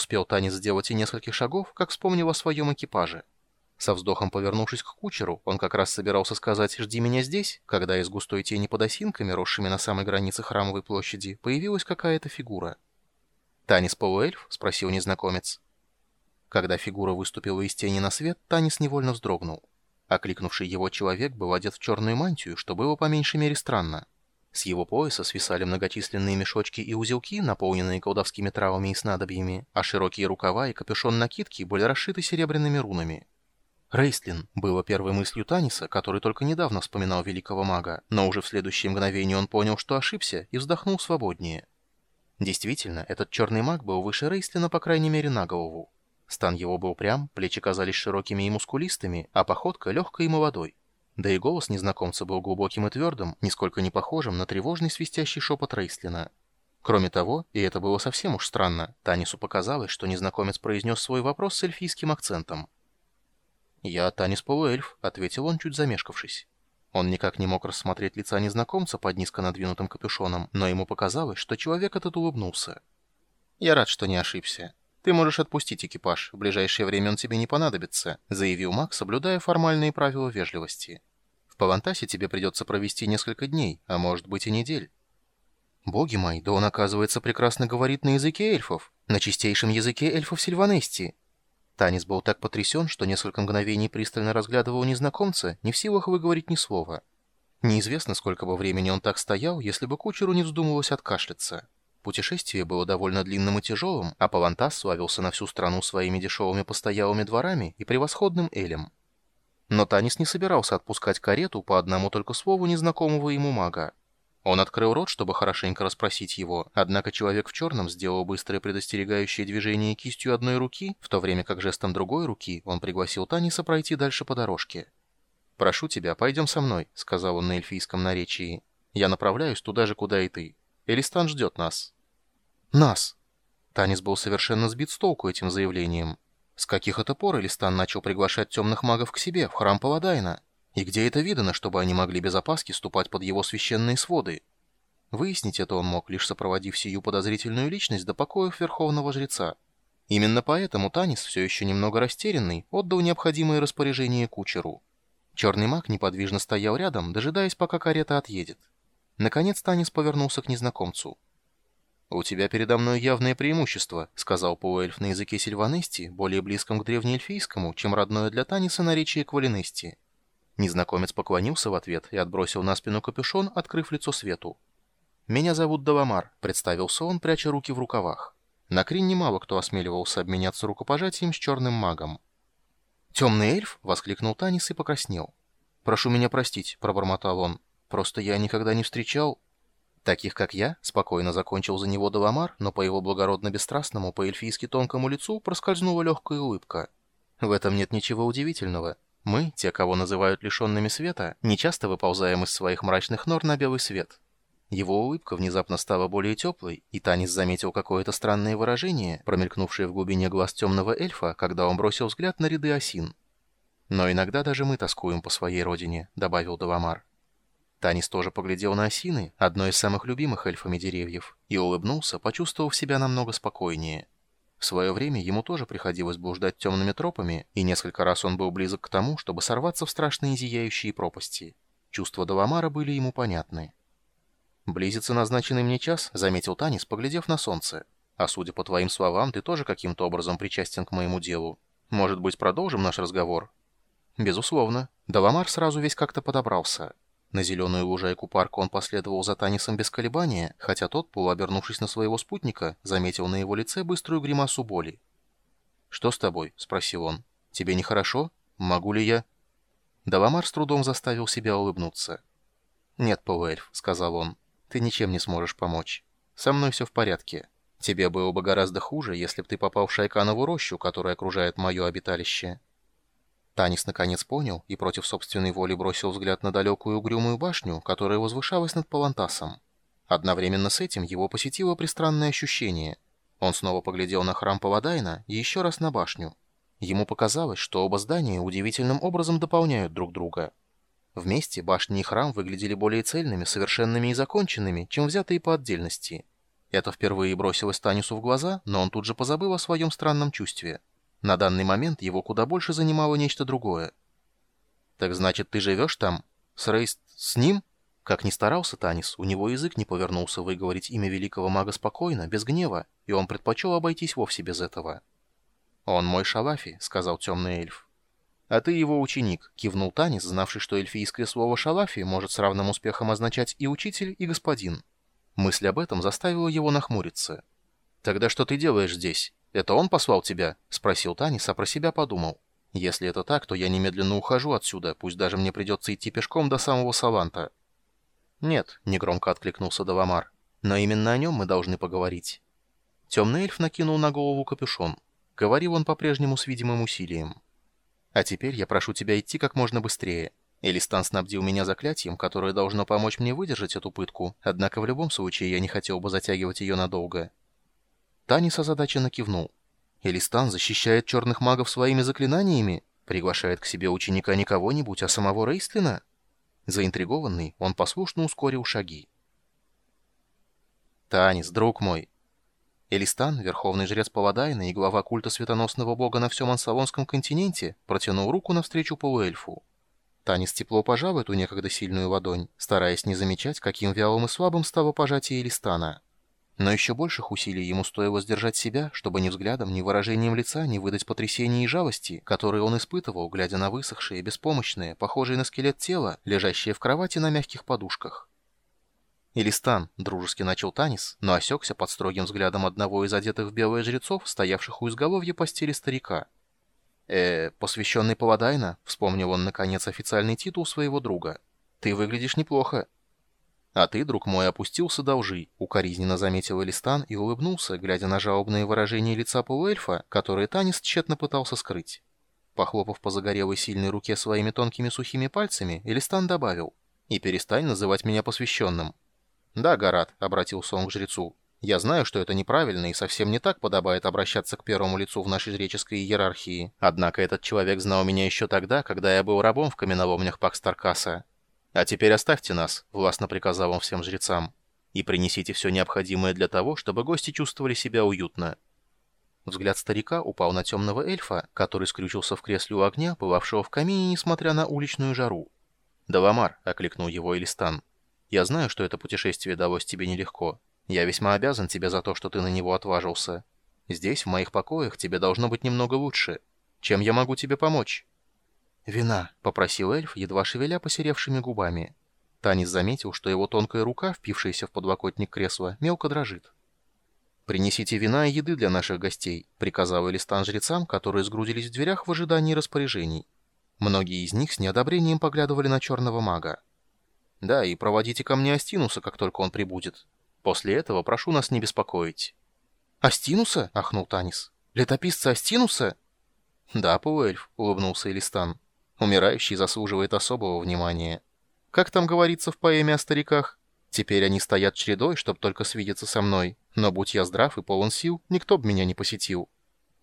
успел Танис сделать и нескольких шагов, как вспомнил о своем экипаже. Со вздохом повернувшись к кучеру, он как раз собирался сказать «жди меня здесь», когда из густой тени под осинками, росшими на самой границе храмовой площади, появилась какая-то фигура. «Танис полуэльф?» — спросил незнакомец. Когда фигура выступила из тени на свет, Танис невольно вздрогнул. Окликнувший его человек был одет в черную мантию, что было по меньшей мере странно. С его пояса свисали многочисленные мешочки и узелки, наполненные колдовскими травами и снадобьями, а широкие рукава и капюшон накидки были расшиты серебряными рунами. Рейстлин было первой мыслью Таниса, который только недавно вспоминал великого мага, но уже в следующее мгновение он понял, что ошибся, и вздохнул свободнее. Действительно, этот черный маг был выше Рейстлина, по крайней мере, на голову. Стан его был прям, плечи казались широкими и мускулистыми, а походка легкой и молодой. Да и голос незнакомца был глубоким и твердым, нисколько не похожим на тревожный свистящий шепот Рейстлина. Кроме того, и это было совсем уж странно, Танису показалось, что незнакомец произнес свой вопрос с эльфийским акцентом. «Я Танис полуэльф», — ответил он, чуть замешкавшись. Он никак не мог рассмотреть лица незнакомца под низко надвинутым капюшоном, но ему показалось, что человек этот улыбнулся. «Я рад, что не ошибся. Ты можешь отпустить экипаж, в ближайшее время он тебе не понадобится», заявил Мак, соблюдая формальные правила вежливости. «В Павантасе тебе придется провести несколько дней, а может быть и недель». «Боги мои, да он, оказывается, прекрасно говорит на языке эльфов, на чистейшем языке эльфов Сильванести». Танис был так потрясен, что несколько мгновений пристально разглядывал незнакомца, не в силах выговорить ни слова. Неизвестно, сколько бы времени он так стоял, если бы кучеру не вздумалось откашляться. Путешествие было довольно длинным и тяжелым, а Павантас славился на всю страну своими дешевыми постоялыми дворами и превосходным элем. Но Танис не собирался отпускать карету по одному только слову незнакомого ему мага. Он открыл рот, чтобы хорошенько расспросить его, однако человек в черном сделал быстрое предостерегающее движение кистью одной руки, в то время как жестом другой руки он пригласил Таниса пройти дальше по дорожке. «Прошу тебя, пойдем со мной», — сказал он на эльфийском наречии. «Я направляюсь туда же, куда и ты. Элистан ждет нас». «Нас!» Танис был совершенно сбит с толку этим заявлением. С каких это пор Элистан начал приглашать темных магов к себе, в храм Паладайна? И где это видано, чтобы они могли без опаски ступать под его священные своды? Выяснить это он мог, лишь сопроводив сию подозрительную личность до покоев Верховного Жреца. Именно поэтому Танис, все еще немного растерянный, отдал необходимые распоряжения кучеру. Черный маг неподвижно стоял рядом, дожидаясь, пока карета отъедет. Наконец Танис повернулся к незнакомцу. «У тебя передо мной явное преимущество», — сказал полуэльф на языке сильванести, более близком к древнеэльфийскому, чем родное для Таниса наречие квалинести. Незнакомец поклонился в ответ и отбросил на спину капюшон, открыв лицо свету. «Меня зовут Даламар», — представился он, пряча руки в рукавах. На Кринне мало кто осмеливался обменяться рукопожатием с черным магом. «Темный эльф?» — воскликнул Танис и покраснел. «Прошу меня простить», — пробормотал он. «Просто я никогда не встречал...» «Таких, как я?» — спокойно закончил за него Даламар, но по его благородно-бесстрастному, по-эльфийски тонкому лицу проскользнула легкая улыбка. «В этом нет ничего удивительного. Мы, те, кого называют лишенными света, нечасто выползаем из своих мрачных нор на белый свет. Его улыбка внезапно стала более теплой, и Танис заметил какое-то странное выражение, промелькнувшее в глубине глаз темного эльфа, когда он бросил взгляд на ряды осин. «Но иногда даже мы тоскуем по своей родине», — добавил Даламар. Танис тоже поглядел на осины, одно из самых любимых эльфами деревьев, и улыбнулся, почувствовав себя намного спокойнее. В свое время ему тоже приходилось блуждать темными тропами, и несколько раз он был близок к тому, чтобы сорваться в страшные зияющие пропасти. Чувства Даламара были ему понятны. «Близится назначенный мне час», — заметил Танис, поглядев на солнце. «А судя по твоим словам, ты тоже каким-то образом причастен к моему делу. Может быть, продолжим наш разговор?» «Безусловно». Даламар сразу весь как-то подобрался. На зеленую лужайку парка он последовал за Танисом без колебания, хотя тот, полуобернувшись на своего спутника, заметил на его лице быструю гримасу боли. «Что с тобой?» — спросил он. «Тебе нехорошо? Могу ли я...» Даламар с трудом заставил себя улыбнуться. «Нет, полуэльф», — сказал он, — «ты ничем не сможешь помочь. Со мной все в порядке. Тебе было бы гораздо хуже, если б ты попал в Шайканову рощу, которая окружает мое обиталище». Танис наконец понял и против собственной воли бросил взгляд на далекую угрюмую башню, которая возвышалась над Палантасом. Одновременно с этим его посетило пристранное ощущение. Он снова поглядел на храм Паладайна и еще раз на башню. Ему показалось, что оба здания удивительным образом дополняют друг друга. Вместе башни и храм выглядели более цельными, совершенными и законченными, чем взятые по отдельности. Это впервые бросилось Танису в глаза, но он тут же позабыл о своем странном чувстве. На данный момент его куда больше занимало нечто другое. «Так значит, ты живешь там? С Рейст... с ним?» Как ни старался Танис, у него язык не повернулся выговорить имя великого мага спокойно, без гнева, и он предпочел обойтись вовсе без этого. «Он мой Шалафи», — сказал темный эльф. «А ты его ученик», — кивнул Танис, знавший, что эльфийское слово «шалафи» может с равным успехом означать и учитель, и господин. Мысль об этом заставила его нахмуриться. «Тогда что ты делаешь здесь? Это он послал тебя?» — спросил Танис, а про себя подумал. «Если это так, то я немедленно ухожу отсюда, пусть даже мне придется идти пешком до самого Саванта». «Нет», — негромко откликнулся Давамар, — «но именно о нем мы должны поговорить». Темный эльф накинул на голову капюшон. Говорил он по-прежнему с видимым усилием. «А теперь я прошу тебя идти как можно быстрее. Элистан снабдил меня заклятием, которое должно помочь мне выдержать эту пытку, однако в любом случае я не хотел бы затягивать ее надолго». Танис озадаченно кивнул. «Элистан защищает черных магов своими заклинаниями? Приглашает к себе ученика не кого-нибудь, а самого Рейстлина?» Заинтригованный, он послушно ускорил шаги. «Танис, друг мой!» Элистан, верховный жрец Паладайна и глава культа светоносного бога на всем ансалонском континенте, протянул руку навстречу полуэльфу. Танис тепло пожал эту некогда сильную ладонь, стараясь не замечать, каким вялым и слабым стало пожатие Элистана. Но еще больших усилий ему стоило сдержать себя, чтобы ни взглядом, ни выражением лица не выдать потрясения и жалости, которые он испытывал, глядя на высохшие, беспомощные, похожие на скелет тела, лежащие в кровати на мягких подушках. «Илистан», — дружески начал Танис, но осекся под строгим взглядом одного из одетых в белые жрецов, стоявших у изголовья постели старика. «Э, посвященный Паладайна», — вспомнил он, наконец, официальный титул своего друга. «Ты выглядишь неплохо». «А ты, друг мой, опустился до лжи», — укоризненно заметил Элистан и улыбнулся, глядя на жалобные выражения лица полуэльфа, которые Танис тщетно пытался скрыть. Похлопав по загорелой сильной руке своими тонкими сухими пальцами, Элистан добавил, «И перестань называть меня посвященным». «Да, Гарат», — обратился он к жрецу, — «я знаю, что это неправильно и совсем не так подобает обращаться к первому лицу в нашей жреческой иерархии. Однако этот человек знал меня еще тогда, когда я был рабом в каменоломнях Пакстаркаса. «А теперь оставьте нас», — властно приказал он всем жрецам, «и принесите все необходимое для того, чтобы гости чувствовали себя уютно». Взгляд старика упал на темного эльфа, который скрючился в кресле у огня, бывавшего в камине, несмотря на уличную жару. «Даламар», — окликнул его Элистан, — «я знаю, что это путешествие далось тебе нелегко. Я весьма обязан тебе за то, что ты на него отважился. Здесь, в моих покоях, тебе должно быть немного лучше. Чем я могу тебе помочь?» «Вина», — попросил эльф, едва шевеля посеревшими губами. Танис заметил, что его тонкая рука, впившаяся в подлокотник кресла, мелко дрожит. «Принесите вина и еды для наших гостей», — приказал Элистан жрецам, которые сгрудились в дверях в ожидании распоряжений. Многие из них с неодобрением поглядывали на черного мага. «Да, и проводите ко мне Астинуса, как только он прибудет. После этого прошу нас не беспокоить». «Астинуса?» — ахнул Танис. «Летописца Астинуса?» «Да, полуэльф», — улыбнулся Элистан. Умирающий заслуживает особого внимания. Как там говорится в поэме о стариках? Теперь они стоят чередой, чтоб только свидеться со мной. Но будь я здрав и полон сил, никто бы меня не посетил.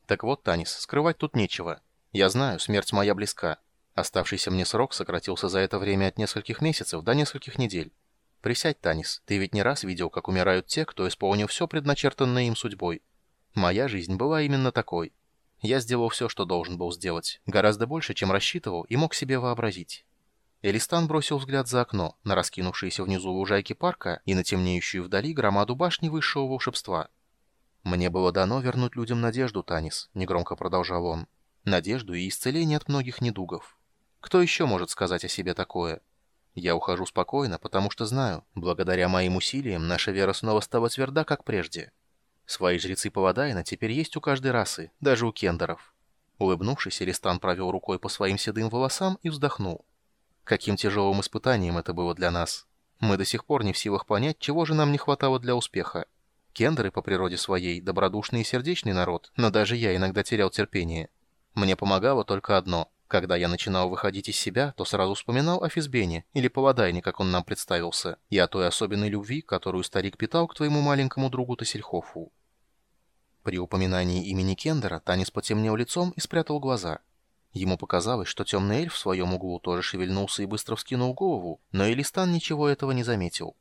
Так вот, Танис, скрывать тут нечего. Я знаю, смерть моя близка. Оставшийся мне срок сократился за это время от нескольких месяцев до нескольких недель. Присядь, Танис, ты ведь не раз видел, как умирают те, кто исполнил все предначертанное им судьбой. Моя жизнь была именно такой. Я сделал все, что должен был сделать, гораздо больше, чем рассчитывал и мог себе вообразить. Элистан бросил взгляд за окно, на раскинувшиеся внизу лужайки парка и на темнеющую вдали громаду башни высшего волшебства. «Мне было дано вернуть людям надежду, Танис», — негромко продолжал он. «Надежду и исцеление от многих недугов. Кто еще может сказать о себе такое? Я ухожу спокойно, потому что знаю, благодаря моим усилиям наша вера снова стала тверда, как прежде». Свои жрецы Павадайна теперь есть у каждой расы, даже у кендеров. Улыбнувшись, Эристан провел рукой по своим седым волосам и вздохнул. Каким тяжелым испытанием это было для нас. Мы до сих пор не в силах понять, чего же нам не хватало для успеха. Кендеры по природе своей добродушный и сердечный народ, но даже я иногда терял терпение. Мне помогало только одно. Когда я начинал выходить из себя, то сразу вспоминал о Физбене, или Павадайне, как он нам представился, и о той особенной любви, которую старик питал к твоему маленькому другу Тассельхофу. При упоминании имени Кендера Танис потемнел лицом и спрятал глаза. Ему показалось, что темный эльф в своем углу тоже шевельнулся и быстро вскинул голову, но Элистан ничего этого не заметил.